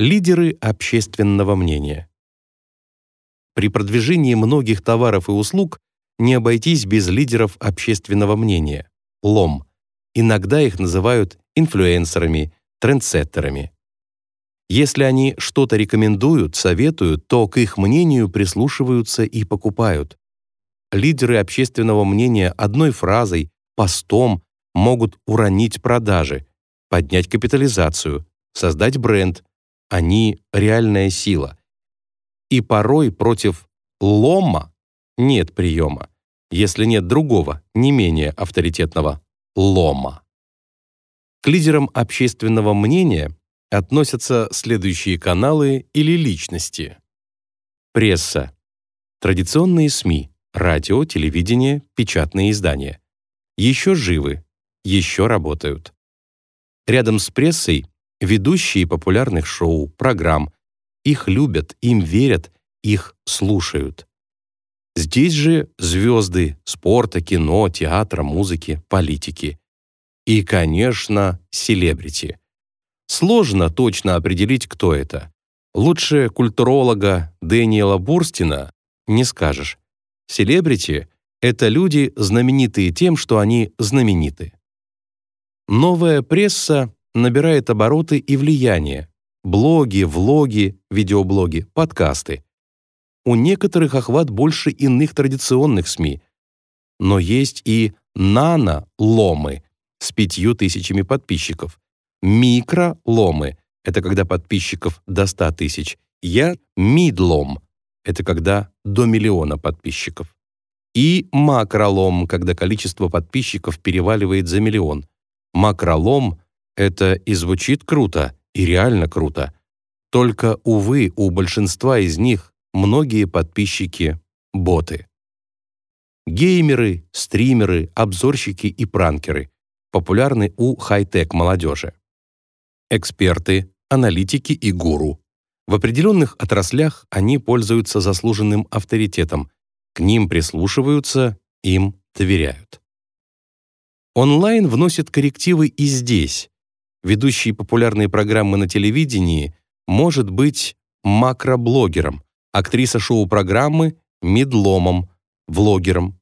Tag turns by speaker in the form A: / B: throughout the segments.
A: Лидеры общественного мнения. При продвижении многих товаров и услуг не обойтись без лидеров общественного мнения, ЛОМ. Иногда их называют инфлюенсерами, трендсеттерами. Если они что-то рекомендуют, советуют, то к их мнению прислушиваются и покупают. Лидеры общественного мнения одной фразой, постом могут уронить продажи, поднять капитализацию, создать бренд. Они — реальная сила. И порой против лома нет приема, если нет другого, не менее авторитетного лома. К лидерам общественного мнения относятся следующие каналы или личности. Пресса. Традиционные СМИ, радио, телевидение, печатные издания. Еще живы, еще работают. Рядом с прессой ведущие популярных шоу, программ. Их любят, им верят, их слушают. Здесь же звезды спорта, кино, театра, музыки, политики. И, конечно, селебрити. Сложно точно определить, кто это. Лучше культуролога Дэниела Бурстина не скажешь. Селебрити — это люди, знаменитые тем, что они знамениты. Новая пресса набирает обороты и влияние. Блоги, влоги, видеоблоги, подкасты. У некоторых охват больше иных традиционных СМИ. Но есть и нано-ломы с пятью тысячами подписчиков, Микро-ломы — это когда подписчиков до 100 тысяч. Я мидлом — это когда до миллиона подписчиков. И макролом, когда количество подписчиков переваливает за миллион. Макролом — это и звучит круто, и реально круто. Только, увы, у большинства из них многие подписчики — боты. Геймеры, стримеры, обзорщики и пранкеры популярны у хай-тек молодежи эксперты, аналитики и гуру. В определенных отраслях они пользуются заслуженным авторитетом, к ним прислушиваются, им доверяют. Онлайн вносит коррективы и здесь. Ведущий популярные программы на телевидении может быть макроблогером, актриса шоу-программы — мидломом, влогером.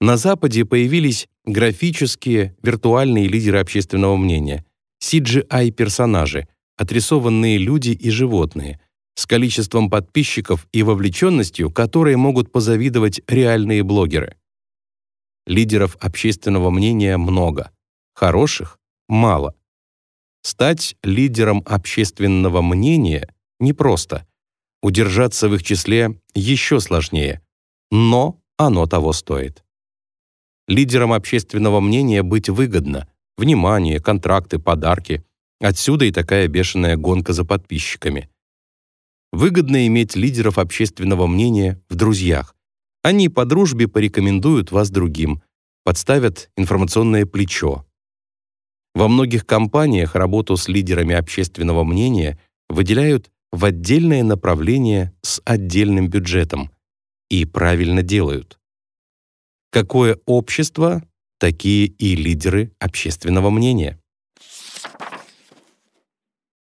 A: На Западе появились графические, виртуальные лидеры общественного мнения — CGI-персонажи, отрисованные люди и животные, с количеством подписчиков и вовлеченностью, которые могут позавидовать реальные блогеры. Лидеров общественного мнения много, хороших — мало. Стать лидером общественного мнения непросто. Удержаться в их числе еще сложнее, но оно того стоит. Лидером общественного мнения быть выгодно — Внимание, контракты, подарки. Отсюда и такая бешеная гонка за подписчиками. Выгодно иметь лидеров общественного мнения в друзьях. Они по дружбе порекомендуют вас другим, подставят информационное плечо. Во многих компаниях работу с лидерами общественного мнения выделяют в отдельное направление с отдельным бюджетом. И правильно делают. Какое общество, такие и лидеры общественного мнения.